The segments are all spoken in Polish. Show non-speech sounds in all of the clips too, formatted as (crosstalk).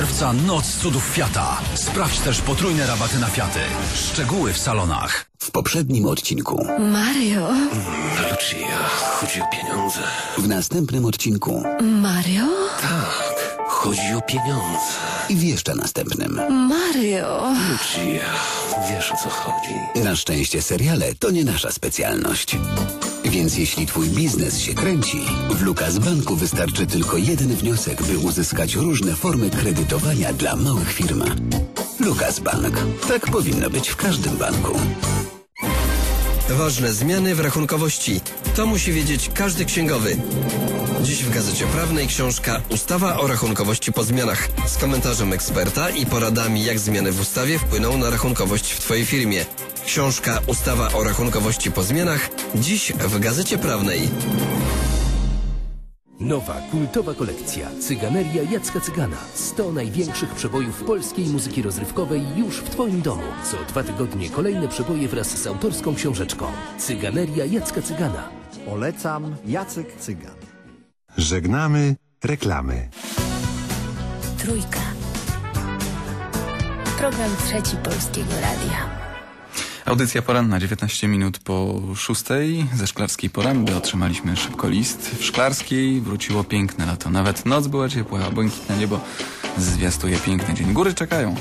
czerwca noc cudów Fiata. Sprawdź też potrójne rabaty na Fiaty. Szczegóły w salonach. W poprzednim odcinku. Mario. Lucia, chodzi o pieniądze. W następnym odcinku. Mario? Tak, chodzi o pieniądze. I w jeszcze następnym. Mario. Lucia, wiesz o co chodzi. Na szczęście seriale to nie nasza specjalność. Więc jeśli twój biznes się kręci, w Lukas Banku wystarczy tylko jeden wniosek, by uzyskać różne formy kredytowania dla małych firm. Lukas Bank. Tak powinno być w każdym banku. Ważne zmiany w rachunkowości. To musi wiedzieć każdy księgowy. Dziś w Gazecie Prawnej książka Ustawa o rachunkowości po zmianach z komentarzem eksperta i poradami jak zmiany w ustawie wpłyną na rachunkowość w Twojej firmie. Książka Ustawa o rachunkowości po zmianach dziś w Gazecie Prawnej. Nowa, kultowa kolekcja Cyganeria Jacka Cygana. 100 największych przebojów polskiej muzyki rozrywkowej już w Twoim domu. Co dwa tygodnie kolejne przeboje wraz z autorską książeczką. Cyganeria Jacka Cygana. Polecam Jacek Cygan. Żegnamy reklamy. Trójka. Program trzeci Polskiego Radia. Audycja poranna, 19 minut po szóstej. Ze Szklarskiej Poręby otrzymaliśmy szybko list. W Szklarskiej wróciło piękne lato. Nawet noc była ciepła, a błękitne niebo zwiastuje piękny dzień. Góry czekają.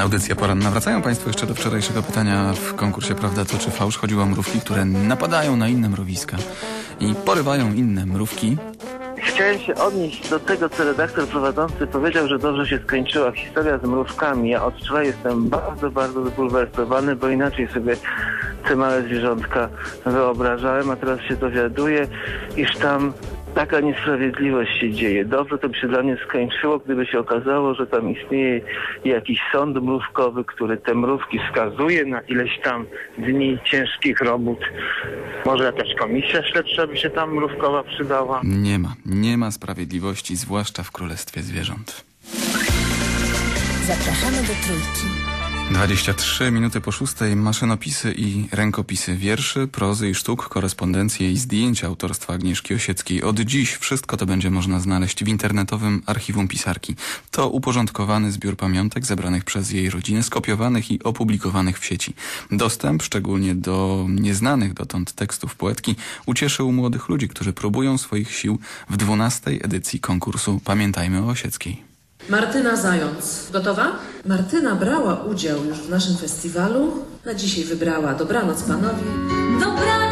Audycja poranna. Wracają Państwo jeszcze do wczorajszego pytania w konkursie Prawda to czy fałsz. Chodziło o mrówki, które napadają na inne mrowiska i porywają inne mrówki. Chciałem się odnieść do tego, co redaktor prowadzący powiedział, że dobrze się skończyła historia z mrówkami. Ja od wczoraj jestem bardzo, bardzo zbulwersowany, bo inaczej sobie te małe zwierzątka wyobrażałem, a teraz się dowiaduję, iż tam taka niesprawiedliwość się dzieje. Dobrze to by się dla mnie skończyło, gdyby się okazało, że tam istnieje jakiś sąd mrówkowy, który te mrówki skazuje na ileś tam dni ciężkich robót. Może jakaś komisja śledcza by się tam mrówkowa przydała? Nie ma, nie ma sprawiedliwości, zwłaszcza w królestwie zwierząt. Zapraszamy do Trójki. 23 minuty po szóstej maszynopisy i rękopisy wierszy, prozy i sztuk, korespondencje i zdjęcia autorstwa Agnieszki Osieckiej. Od dziś wszystko to będzie można znaleźć w internetowym archiwum pisarki. To uporządkowany zbiór pamiątek zebranych przez jej rodzinę, skopiowanych i opublikowanych w sieci. Dostęp, szczególnie do nieznanych dotąd tekstów poetki, ucieszył młodych ludzi, którzy próbują swoich sił w 12 edycji konkursu Pamiętajmy o Osieckiej. Martyna Zając. Gotowa? Martyna brała udział już w naszym festiwalu. Na dzisiaj wybrała Dobranoc Panowi. Dobranoc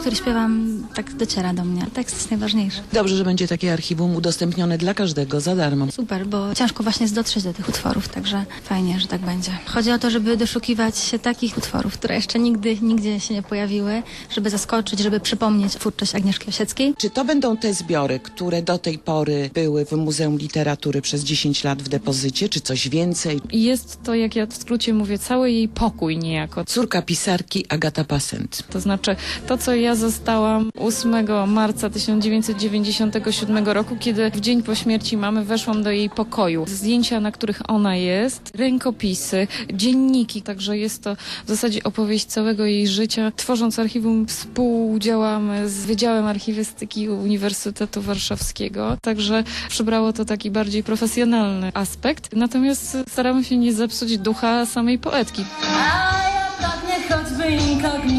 który śpiewam, tak dociera do mnie. Tekst jest najważniejszy. Dobrze, że będzie takie archiwum udostępnione dla każdego za darmo. Super, bo ciężko właśnie jest dotrzeć do tych utworów, także fajnie, że tak będzie. Chodzi o to, żeby doszukiwać się takich utworów, które jeszcze nigdy, nigdzie się nie pojawiły, żeby zaskoczyć, żeby przypomnieć twórczość Agnieszki Osieckiej. Czy to będą te zbiory, które do tej pory były w Muzeum Literatury przez 10 lat w depozycie, czy coś więcej? Jest to, jak ja w skrócie mówię, cały jej pokój niejako. Córka pisarki Agata Passent. To znaczy to, co ja zostałam 8 marca 1997 roku, kiedy w dzień po śmierci mamy weszłam do jej pokoju. Zdjęcia, na których ona jest, rękopisy, dzienniki, także jest to w zasadzie opowieść całego jej życia. Tworząc archiwum współdziałamy z Wydziałem Archiwistyki Uniwersytetu Warszawskiego, także przybrało to taki bardziej profesjonalny aspekt. Natomiast staramy się nie zepsuć ducha samej poetki. A ja pragnę choćby incognito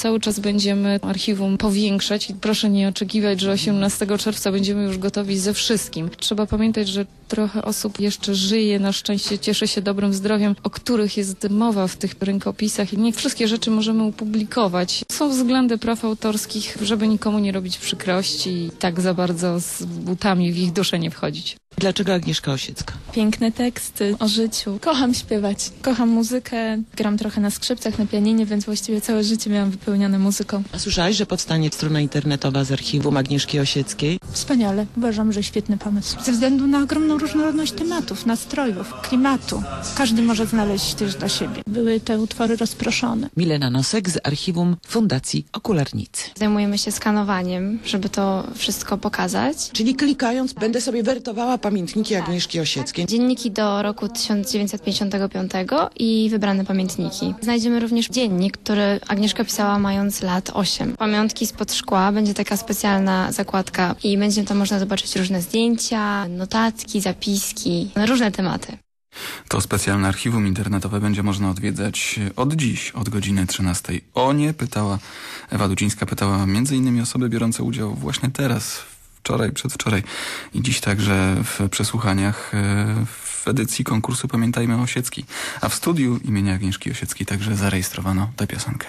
Cały czas będziemy archiwum powiększać i proszę nie oczekiwać, że 18 czerwca będziemy już gotowi ze wszystkim. Trzeba pamiętać, że trochę osób jeszcze żyje, na szczęście cieszy się dobrym zdrowiem, o których jest mowa w tych rękopisach i nie wszystkie rzeczy możemy opublikować. Są względy praw autorskich, żeby nikomu nie robić przykrości i tak za bardzo z butami w ich duszę nie wchodzić. Dlaczego Agnieszka Osiecka? Piękne teksty o życiu. Kocham śpiewać. Kocham muzykę. Gram trochę na skrzypcach, na pianinie, więc właściwie całe życie miałam wypełnione muzyką. A słyszałeś, że powstanie strona internetowa z archiwum Agnieszki Osieckiej? Wspaniale. Uważam, że świetny pomysł. Ze względu na ogromną różnorodność tematów, nastrojów, klimatu. Każdy może znaleźć też dla siebie. Były te utwory rozproszone. Milena Nosek z archiwum Fundacji Okularnicy. Zajmujemy się skanowaniem, żeby to wszystko pokazać. Czyli klikając będę sobie wertowała pamiętniki Agnieszki Osieckiej. Dzienniki do roku 1955 i wybrane pamiętniki. Znajdziemy również dziennik, który Agnieszka pisała mając lat 8. Pamiątki spod szkła, będzie taka specjalna zakładka i będzie tam można zobaczyć różne zdjęcia, notatki, zapiski na różne tematy. To specjalne archiwum internetowe będzie można odwiedzać od dziś, od godziny 13. O nie pytała, Ewa Dudzińska pytała innymi osoby biorące udział właśnie teraz, wczoraj, przedwczoraj i dziś także w przesłuchaniach e, w edycji konkursu Pamiętajmy Osiecki. A w studiu imienia Agnieszki Osieckiej także zarejestrowano tę piosenkę.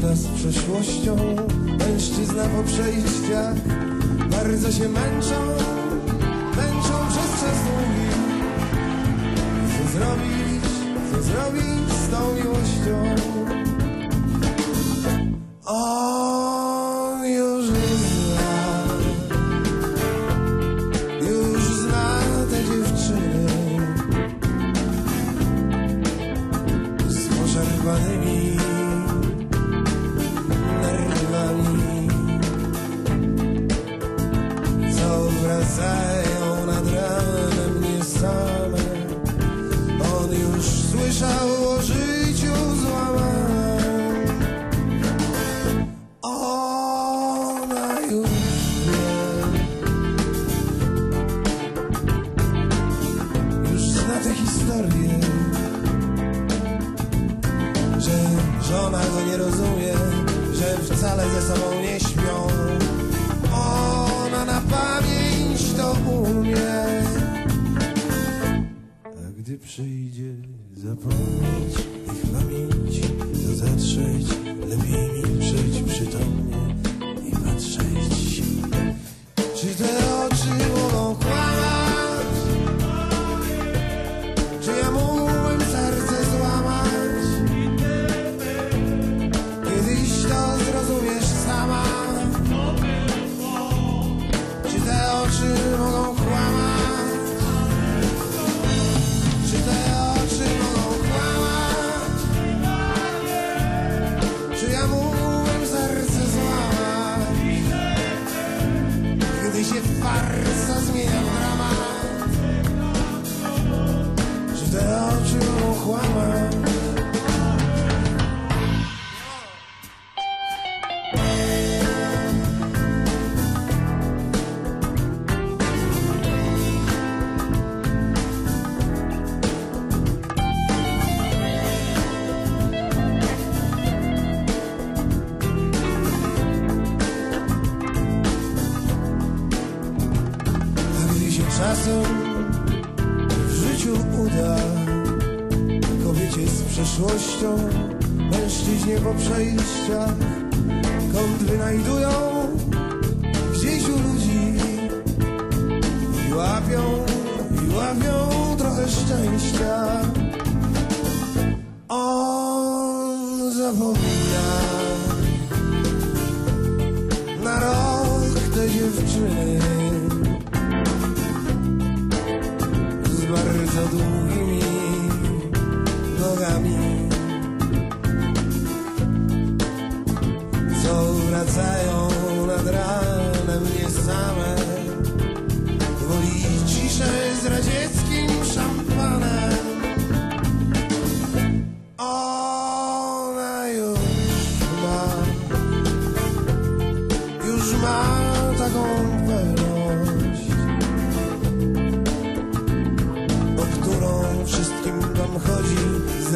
Kobieta z przeszłością, mężczyzna po przejściach. Bardzo się męczą, męczą przez czas długi. Co zrobić, co zrobić z tą miłością? On przyjdzie zapomnieć ich pamięci, w życiu uda. Kobiecie z przeszłością, mężczyźnie po przejściach, kąt wynajdują gdzieś u ludzi. I łapią, i łapią trochę szczęścia. On zapomina. Na rok te dziewczyny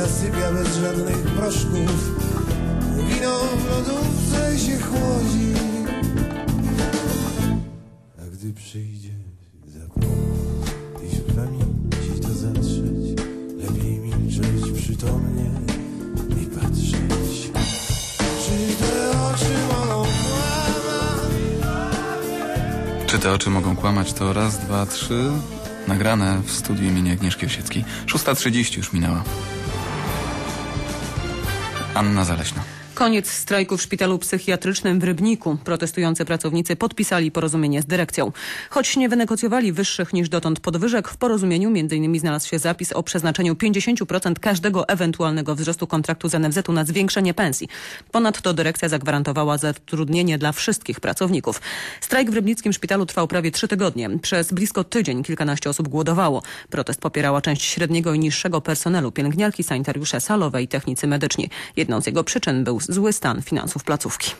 zasypia bez żadnych proszków. Wino w lodówce się chłodzi, a gdy przyjdzie zapomnieć w pamięci to zatrzeć, lepiej milczeć przytomnie i patrzeć. Czy te oczy mogą kłamać? Czy te oczy mogą kłamać? To raz, dwa, trzy. Nagrane w studiu imienia Agnieszki Osieckiej. 6.30 już minęła. Anna Zaleśna. Koniec strajku w szpitalu psychiatrycznym w Rybniku. Protestujący pracownicy podpisali porozumienie z dyrekcją. Choć nie wynegocjowali wyższych niż dotąd podwyżek, w porozumieniu m.in. znalazł się zapis o przeznaczeniu 50% każdego ewentualnego wzrostu kontraktu z NFZ-u na zwiększenie pensji. Ponadto dyrekcja zagwarantowała zatrudnienie dla wszystkich pracowników. Strajk w Rybnickim szpitalu trwał prawie trzy tygodnie. Przez blisko tydzień kilkanaście osób głodowało. Protest popierała część średniego i niższego personelu, pielęgniarki, sanitariusze, salowe i technicy medyczni. Jedną z jego przyczyn był zły stan finansów placówki.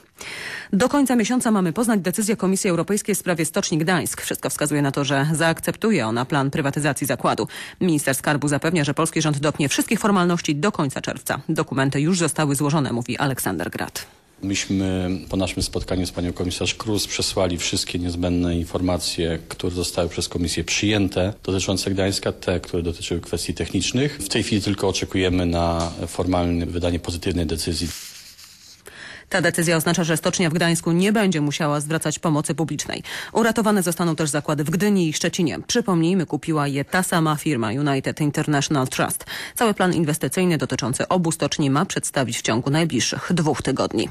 Do końca miesiąca mamy poznać decyzję Komisji Europejskiej w sprawie Stoczni Gdańsk. Wszystko wskazuje na to, że zaakceptuje ona plan prywatyzacji zakładu. Minister Skarbu zapewnia, że polski rząd dopnie wszystkich formalności do końca czerwca. Dokumenty już zostały złożone, mówi Aleksander Grat. Myśmy po naszym spotkaniu z panią komisarz Krus przesłali wszystkie niezbędne informacje, które zostały przez komisję przyjęte dotyczące Gdańska, te, które dotyczyły kwestii technicznych. W tej chwili tylko oczekujemy na formalne wydanie pozytywnej decyzji. Ta decyzja oznacza, że stocznia w Gdańsku nie będzie musiała zwracać pomocy publicznej. Uratowane zostaną też zakłady w Gdyni i Szczecinie. Przypomnijmy, kupiła je ta sama firma United International Trust. Cały plan inwestycyjny dotyczący obu stoczni ma przedstawić w ciągu najbliższych dwóch tygodni.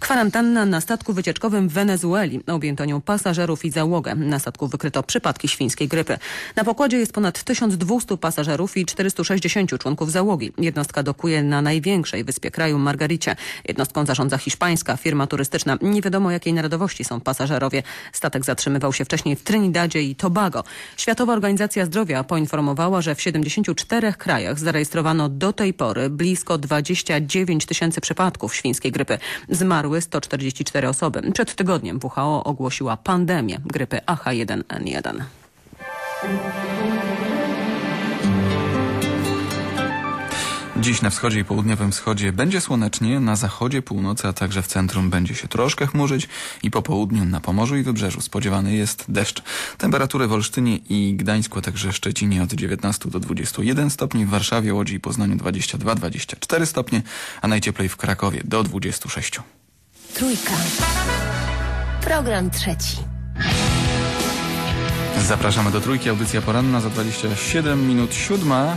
Kwarantanna na statku wycieczkowym w Wenezueli. Objęto nią pasażerów i załogę. Na statku wykryto przypadki świńskiej grypy. Na pokładzie jest ponad 1200 pasażerów i 460 członków załogi. Jednostka dokuje na największej wyspie kraju Margaricie. Jednostką zarządza hiszpańska firma turystyczna. Nie wiadomo jakiej narodowości są pasażerowie. Statek zatrzymywał się wcześniej w Trinidadzie i Tobago. Światowa Organizacja Zdrowia poinformowała, że w 74 krajach zarejestrowano do tej pory blisko 29 tysięcy przypadków świńskiej grypy. Zmarły 144 osoby. Przed tygodniem WHO ogłosiła pandemię grypy AH1N1. Dziś na wschodzie i południowym wschodzie będzie słonecznie, na zachodzie, północy, a także w centrum będzie się troszkę chmurzyć i po południu na Pomorzu i Wybrzeżu spodziewany jest deszcz. Temperatury w Olsztynie i Gdańsku, a także Szczecinie od 19 do 21 stopni, w Warszawie, Łodzi i Poznaniu 22-24 stopnie, a najcieplej w Krakowie do 26. Trójka. Program trzeci. Zapraszamy do Trójki, audycja poranna za 27 minut siódma.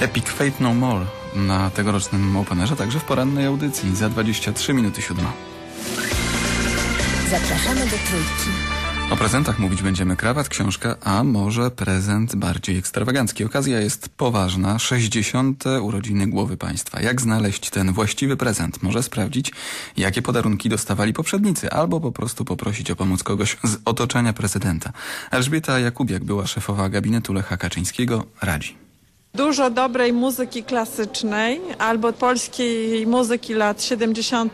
Epic Fate No More na tegorocznym Openerze, także w porannej audycji za 23 minuty siódma. Zapraszamy do Trójki. O prezentach mówić będziemy krawat, książka, a może prezent bardziej ekstrawagancki. Okazja jest poważna. 60. urodziny głowy państwa. Jak znaleźć ten właściwy prezent? Może sprawdzić, jakie podarunki dostawali poprzednicy, albo po prostu poprosić o pomoc kogoś z otoczenia prezydenta. Elżbieta Jakubiak była szefowa gabinetu Lecha Kaczyńskiego, radzi. Dużo dobrej muzyki klasycznej albo polskiej muzyki lat 70.,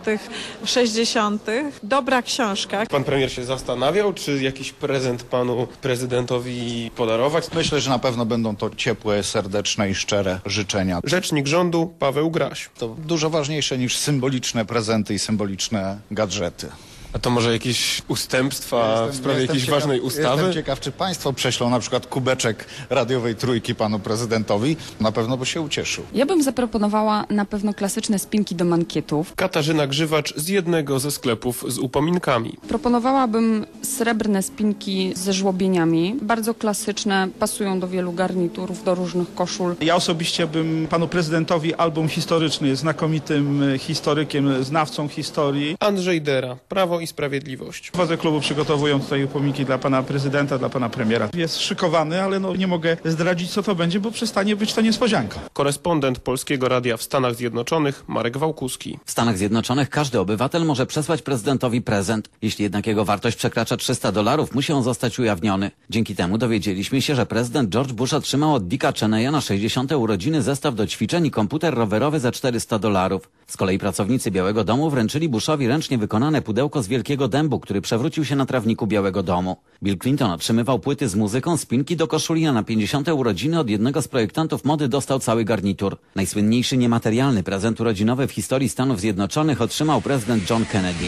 60., dobra książka. Pan premier się zastanawiał, czy jakiś prezent panu prezydentowi podarować? Myślę, że na pewno będą to ciepłe, serdeczne i szczere życzenia. Rzecznik rządu Paweł Graś. To dużo ważniejsze niż symboliczne prezenty i symboliczne gadżety. A to może jakieś ustępstwa w sprawie jakiejś ciekaw, ważnej ustawy? Jestem ciekaw, czy państwo prześlą na przykład kubeczek radiowej trójki panu prezydentowi. Na pewno by się ucieszył. Ja bym zaproponowała na pewno klasyczne spinki do mankietów. Katarzyna Grzywacz z jednego ze sklepów z upominkami. Proponowałabym srebrne spinki ze żłobieniami. Bardzo klasyczne, pasują do wielu garniturów, do różnych koszul. Ja osobiście bym panu prezydentowi album historyczny, jest znakomitym historykiem, znawcą historii. Andrzej Dera, Prawo i Sprawiedliwość. Władze klubu przygotowują tutaj upominki dla pana prezydenta, dla pana premiera. Jest szykowany, ale no nie mogę zdradzić co to będzie, bo przestanie być to niespodzianka. Korespondent Polskiego Radia w Stanach Zjednoczonych Marek Wałkuski. W Stanach Zjednoczonych każdy obywatel może przesłać prezydentowi prezent. Jeśli jednak jego wartość przekracza 300 dolarów, musi on zostać ujawniony. Dzięki temu dowiedzieliśmy się, że prezydent George Bush otrzymał od Dicka Cheneya na 60. urodziny zestaw do ćwiczeń i komputer rowerowy za 400 dolarów. Z kolei pracownicy Białego Domu wręczyli Bushowi ręcznie wykonane pudełko z wielkiego dębu, który przewrócił się na trawniku Białego Domu. Bill Clinton otrzymywał płyty z muzyką, spinki do koszuli, a na 50. urodziny od jednego z projektantów mody dostał cały garnitur. Najsłynniejszy niematerialny prezent urodzinowy w historii Stanów Zjednoczonych otrzymał prezydent John Kennedy.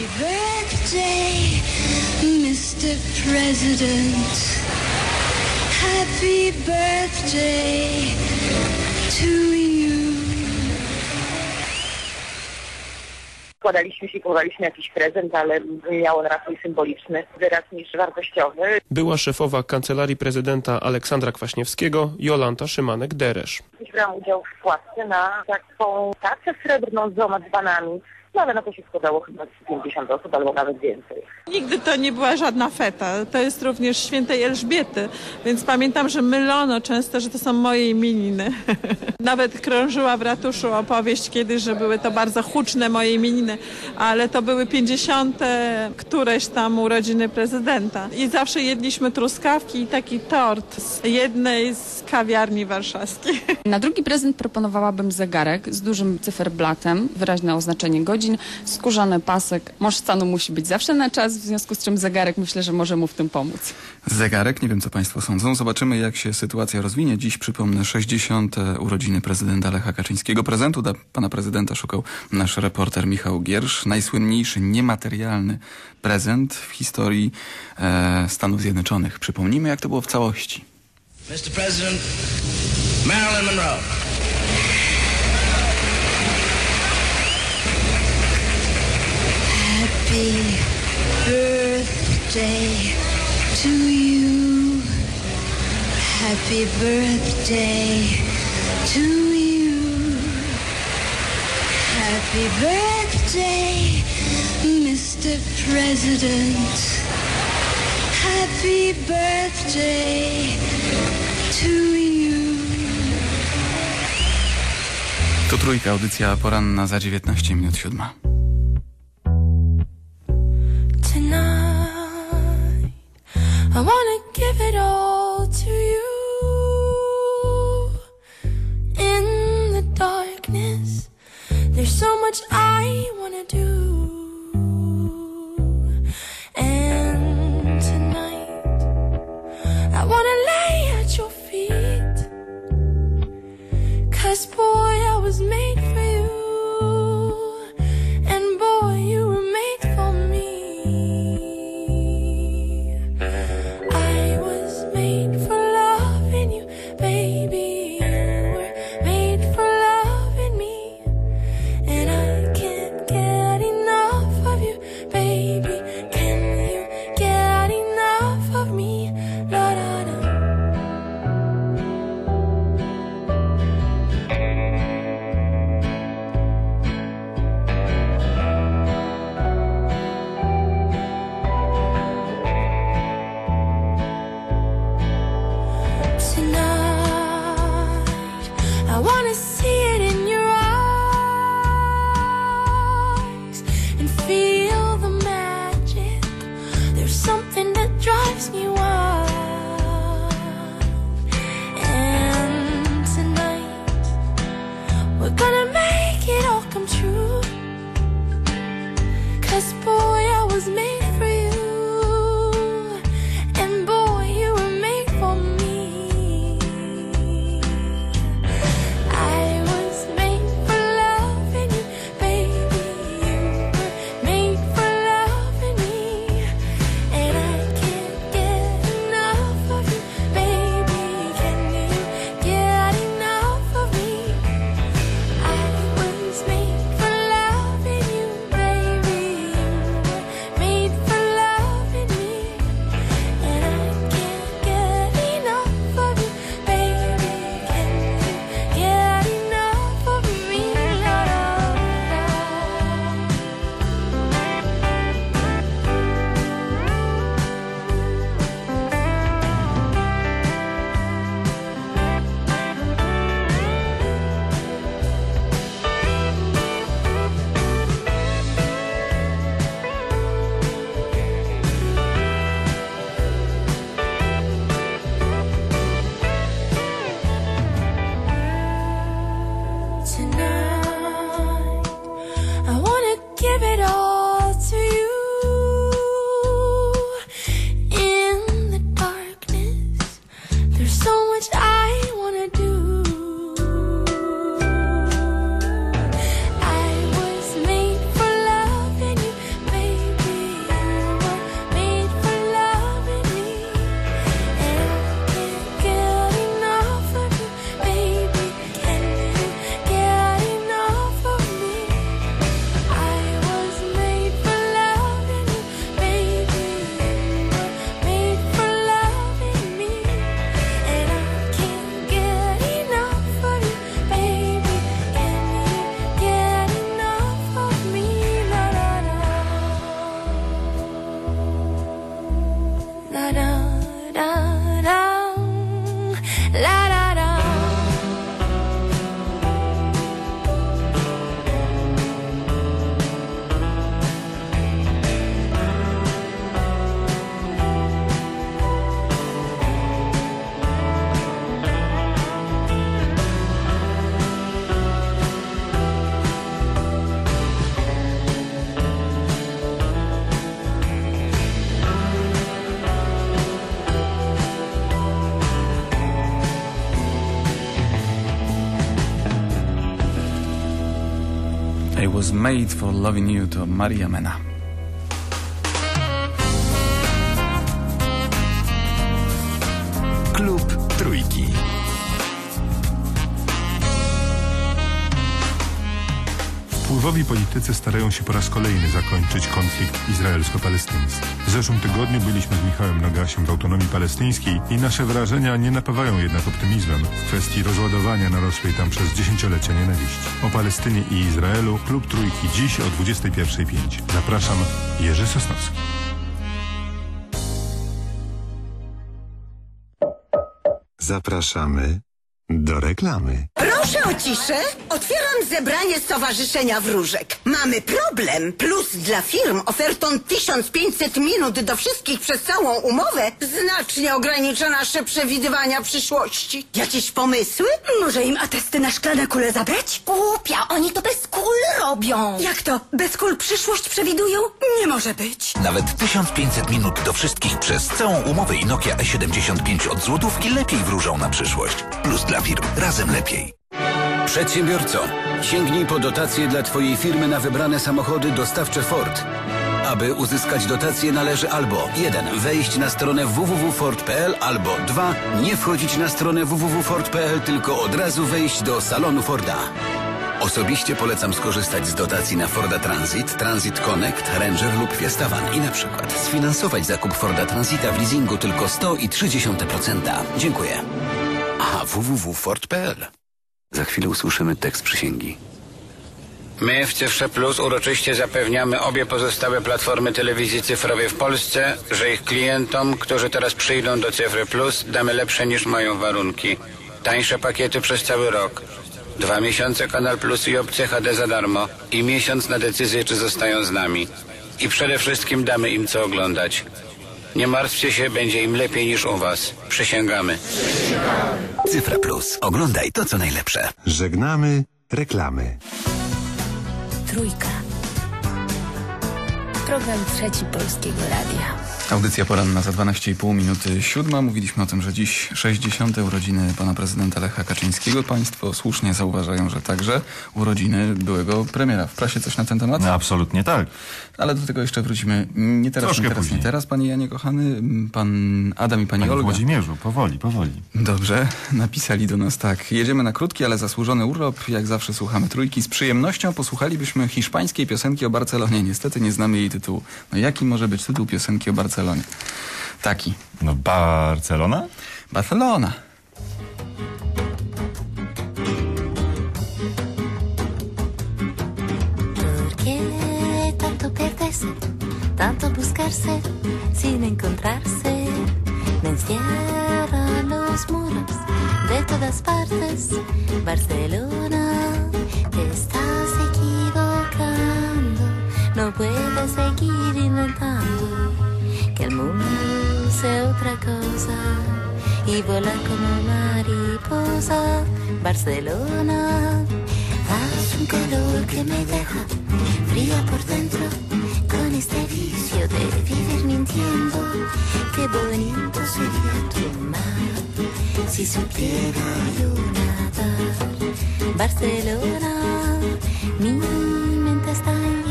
Happy birthday to you. Składaliśmy się i kupowaliśmy jakiś prezent, ale miał on raczej symboliczny wyraz niż wartościowy. Była szefowa Kancelarii Prezydenta Aleksandra Kwaśniewskiego Jolanta Szymanek-Deresz. Brałam udział w płatce na taką tacę srebrną z dwoma dzbanami. No ale na to się składało chyba z 50 osób albo nawet więcej. Nigdy to nie była żadna feta. To jest również świętej Elżbiety, więc pamiętam, że mylono często, że to są moje imieniny. (laughs) Nawet krążyła w ratuszu opowieść kiedyś, że były to bardzo huczne moje imieniny, ale to były 50 któreś tam urodziny prezydenta. I zawsze jedliśmy truskawki i taki tort z jednej z kawiarni warszawskich. Na drugi prezent proponowałabym zegarek z dużym cyferblatem, wyraźne oznaczenie godzin, skórzany pasek. Mąż stanu musi być zawsze na czas, w związku z czym zegarek myślę, że może mu w tym pomóc. Zegarek, nie wiem co Państwo sądzą. Zobaczymy jak się sytuacja rozwinie. Dziś przypomnę 60. urodziny prezydenta Lecha Kaczyńskiego. Prezentu dla pana prezydenta szukał nasz reporter Michał Giersz. Najsłynniejszy niematerialny prezent w historii e, Stanów Zjednoczonych. Przypomnijmy jak to było w całości. Mr. President, Marilyn Monroe. Happy birthday to you. Happy birthday to you. Happy birthday, Mr. President. Happy birthday to you. Tu trójka, audycja poranna za 19 minut siódma. I wanna give it all to you. In the darkness, there's so much I wanna do. wanna see was made for loving you to Maria Mena. Wpływowi politycy starają się po raz kolejny zakończyć konflikt izraelsko-palestyński. W zeszłym tygodniu byliśmy z Michałem Nogasiem w autonomii palestyńskiej i nasze wrażenia nie napawają jednak optymizmem w kwestii rozładowania narosłej tam przez dziesięciolecia nienawiści. O Palestynie i Izraelu Klub Trójki dziś o 21.05. Zapraszam, Jerzy Sosnowski. Zapraszamy do reklamy. Proszę o ciszę. Otwieram zebranie Stowarzyszenia Wróżek. Mamy problem. Plus dla firm ofertą 1500 minut do wszystkich przez całą umowę znacznie ogranicza nasze przewidywania przyszłości. Jakieś pomysły? Może im atesty na szklane kule zabrać? Głupia, oni to bez kul robią. Jak to? Bez kul przyszłość przewidują? Nie może być. Nawet 1500 minut do wszystkich przez całą umowę i Nokia E75 od złotówki lepiej wróżą na przyszłość. Plus dla firm. Razem lepiej. Przedsiębiorco, sięgnij po dotacje dla Twojej firmy na wybrane samochody dostawcze Ford. Aby uzyskać dotację należy albo 1. Wejść na stronę www.ford.pl albo 2. Nie wchodzić na stronę www.ford.pl, tylko od razu wejść do salonu Forda. Osobiście polecam skorzystać z dotacji na Forda Transit, Transit Connect, Ranger lub Fiesta Van i na przykład sfinansować zakup Forda Transita w leasingu tylko 100,3%. Dziękuję. A www.ford.pl Za chwilę usłyszymy tekst przysięgi. My w Cyfrze Plus uroczyście zapewniamy obie pozostałe platformy telewizji cyfrowej w Polsce, że ich klientom, którzy teraz przyjdą do Cyfry Plus, damy lepsze niż mają warunki. Tańsze pakiety przez cały rok. Dwa miesiące Kanal Plus i opcje HD za darmo. I miesiąc na decyzję, czy zostają z nami. I przede wszystkim damy im co oglądać. Nie martwcie się, będzie im lepiej niż u was. Przysięgamy. Cyfra Plus. Oglądaj to, co najlepsze. Żegnamy reklamy. Trójka. Program trzeci Polskiego Radia. Audycja poranna za 12,5 minuty siódma. Mówiliśmy o tym, że dziś 60. urodziny pana prezydenta Lecha Kaczyńskiego. Państwo słusznie zauważają, że także urodziny byłego premiera. W prasie coś na ten temat? No, absolutnie tak. Ale do tego jeszcze wrócimy. Nie teraz, Troszkę nie teraz, później. nie teraz, panie Janie kochany. Pan Adam i pani Panie Olga. Włodzimierzu, powoli, powoli. Dobrze, napisali do nas tak. Jedziemy na krótki, ale zasłużony urlop. Jak zawsze słuchamy trójki. Z przyjemnością posłuchalibyśmy hiszpańskiej piosenki o Barcelonie. Niestety nie znamy jej tytułu. No jaki może być tytuł piosenki o Barcelonie? Taki. No Barcelona? Barcelona. ¿Por qué tanto perderse, tanto buscarse sin encontrarse? Me encierran los muros de todas partes. Barcelona, te estás equivocando. No puedes seguir inventando el mundo sea otra cosa y volar como mariposa. Barcelona, haz un calor que me deja fría por dentro con este vicio de vivir mintiendo. Qué bonito sería tu mar si supiera yo nadar. Barcelona, mi mente está llena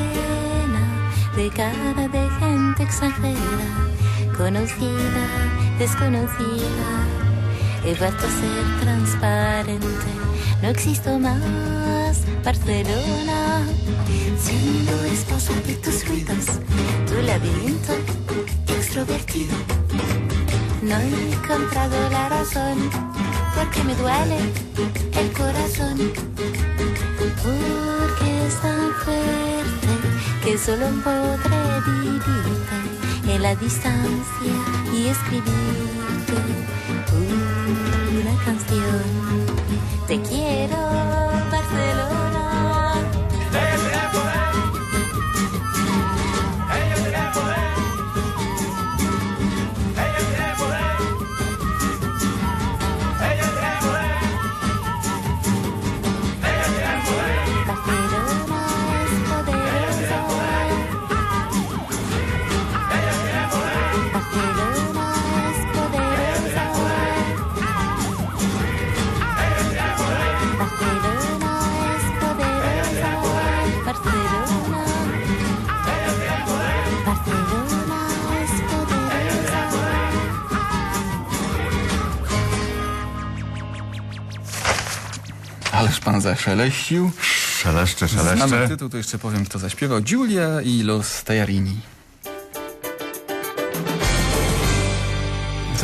de cara de gente extranjera, conocida, desconocida. He vuelto a ser transparente, no existo más. Barcelona, siendo esposa de tus ruidos, tu laberinto extrovertido. No he encontrado la razón, porque me duele el corazón. Fuerte que solo podré dirti en la distancia y scrivere una canción. Pan zaszeleścił. Szeleszcze, Znamy szeleszcze. tytuł, to jeszcze powiem, kto zaśpiewał. Giulia i Los Tejarini.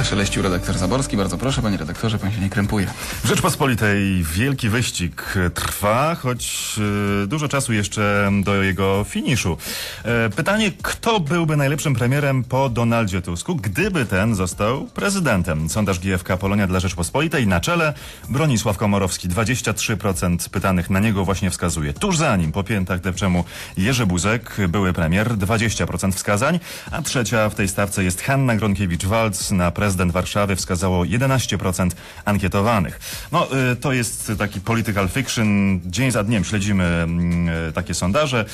Zaszeleścił redaktor Zaborski. Bardzo proszę, panie redaktorze, pan się nie krępuje. W Rzeczpospolitej wielki wyścig trwa, choć e, dużo czasu jeszcze do jego finiszu. E, pytanie, kto byłby najlepszym premierem po Donaldzie Tusku, gdyby ten został prezydentem? Sondaż GFK Polonia dla Rzeczpospolitej na czele Bronisław Komorowski. 23% pytanych na niego właśnie wskazuje. Tuż za nim po piętach depczemu Jerzy Buzek, były premier, 20% wskazań, a trzecia w tej stawce jest Hanna Gronkiewicz-Walc. Na prezydent Warszawy wskazało 11% ankietowanych. No, y, to jest taki political fiction. Dzień za dniem śledzimy mm, y, takie sondaże.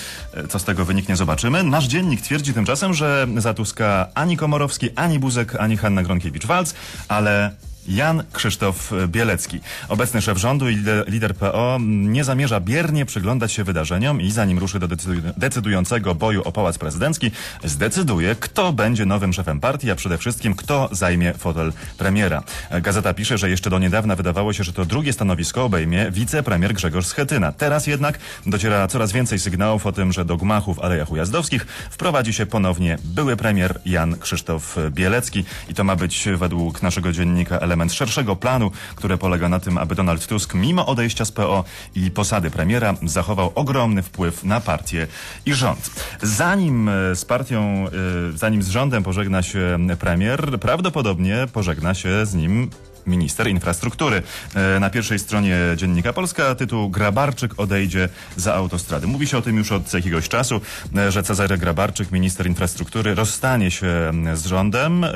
Y, Co z tego wyniknie, zobaczymy. Nasz dziennik twierdzi tymczasem, że za Tuska ani Komorowski, ani Buzek, ani Hanna Gronkiewicz-Walc, ale Jan Krzysztof Bielecki. Obecny szef rządu i lider, PO nie zamierza biernie przyglądać się wydarzeniom i zanim ruszy do decydu- decydującego boju o pałac prezydencki, zdecyduje, kto będzie nowym szefem partii, a przede wszystkim kto zajmie fotel premiera. Gazeta pisze, że jeszcze do niedawna wydawało się, że to drugie stanowisko obejmie wicepremier Grzegorz Schetyna. Teraz jednak dociera coraz więcej sygnałów o tym, że do gmachu w Alejach Ujazdowskich wprowadzi się ponownie były premier Jan Krzysztof Bielecki i to ma być według naszego dziennika element szerszego planu, który polega na tym, aby Donald Tusk mimo odejścia z PO i posady premiera zachował ogromny wpływ na partię i rząd. Zanim e, z partią, e, zanim z rządem pożegna się premier, prawdopodobnie pożegna się z nim minister infrastruktury. E, Na pierwszej stronie Dziennika Polska tytuł Grabarczyk odejdzie za autostrady. Mówi się o tym już od jakiegoś czasu, e, że Cezary Grabarczyk, minister infrastruktury, rozstanie się z rządem. E,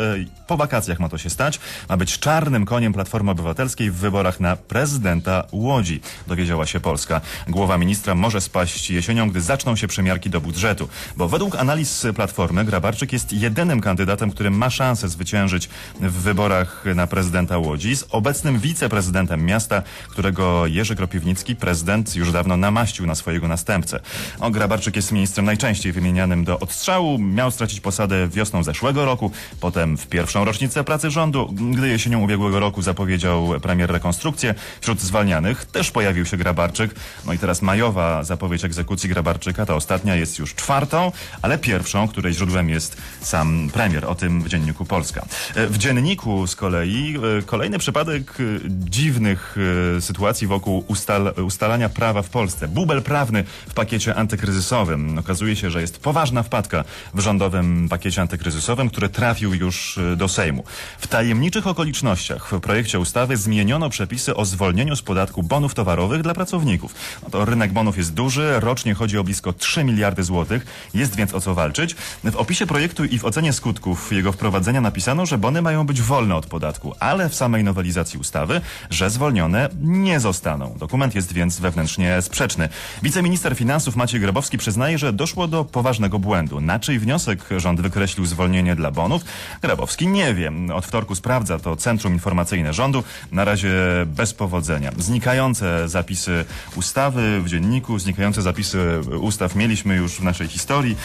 Po wakacjach ma to się stać. Ma być czarnym koniem Platformy Obywatelskiej w wyborach na prezydenta Łodzi, dowiedziała się Polska. Głowa ministra może spaść jesienią, gdy zaczną się przemiarki do budżetu. Bo według analiz Platformy Grabarczyk jest jedynym kandydatem, który ma szansę zwyciężyć w wyborach na prezydenta Łodzi z obecnym wiceprezydentem miasta, którego Jerzy Kropiwnicki, prezydent, już dawno namaścił na swojego następcę. O, Grabarczyk jest ministrem najczęściej wymienianym do odstrzału. Miał stracić posadę wiosną zeszłego roku, potem w pierwszą rocznicę pracy rządu, gdy jesienią ubiegłego roku zapowiedział premier rekonstrukcję. Wśród zwalnianych też pojawił się Grabarczyk. No i teraz majowa zapowiedź egzekucji Grabarczyka, ta ostatnia jest już czwartą, ale pierwszą, której źródłem jest sam premier. O tym w Dzienniku Polska. E, W Dzienniku z kolei e, kolejny przypadek e, dziwnych e, sytuacji wokół ustal, ustalania prawa w Polsce. Bubel prawny w pakiecie antykryzysowym. Okazuje się, że jest poważna wpadka w rządowym pakiecie antykryzysowym, który trafił już e, do Sejmu. W tajemniczych okolicznościach w projekcie ustawy zmieniono przepisy o zwolnieniu z podatku bonów towarowych dla pracowników. No to rynek bonów jest duży, rocznie chodzi o blisko 3 miliardy złotych, jest więc o co walczyć. W opisie projektu i w ocenie skutków jego wprowadzenia napisano, że bony mają być wolne od podatku, ale w samej nowelizacji ustawy, że zwolnione nie zostaną. Dokument jest więc wewnętrznie sprzeczny. Wiceminister finansów Maciej Grabowski przyznaje, że doszło do poważnego błędu. Na czyj wniosek rząd wykreślił zwolnienie dla bonów? Grabowski nie wie. Od wtorku sprawdza to Centrum Informacyjne Rządu. Na razie bez powodzenia. Znikające zapisy ustawy w dzienniku, znikające zapisy ustaw mieliśmy już w naszej historii.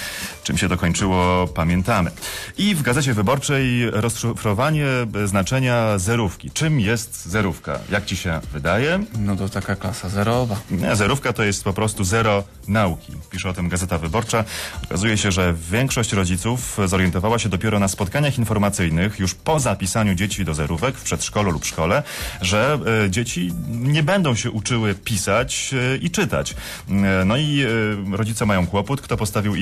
Czym się to kończyło, pamiętamy. I w Gazecie Wyborczej rozszyfrowanie znaczenia zerówki. Czym jest zerówka? Jak ci się wydaje? No to taka klasa zerowa. Nie, zerówka to jest po prostu zero nauki. Pisze o tym Gazeta Wyborcza. Okazuje się, że większość rodziców zorientowała się dopiero na spotkaniach informacyjnych, już po zapisaniu dzieci do zerówek w przedszkolu lub szkole, że e, dzieci nie będą się uczyły pisać e, i czytać. E, no i rodzice mają kłopot, kto postawił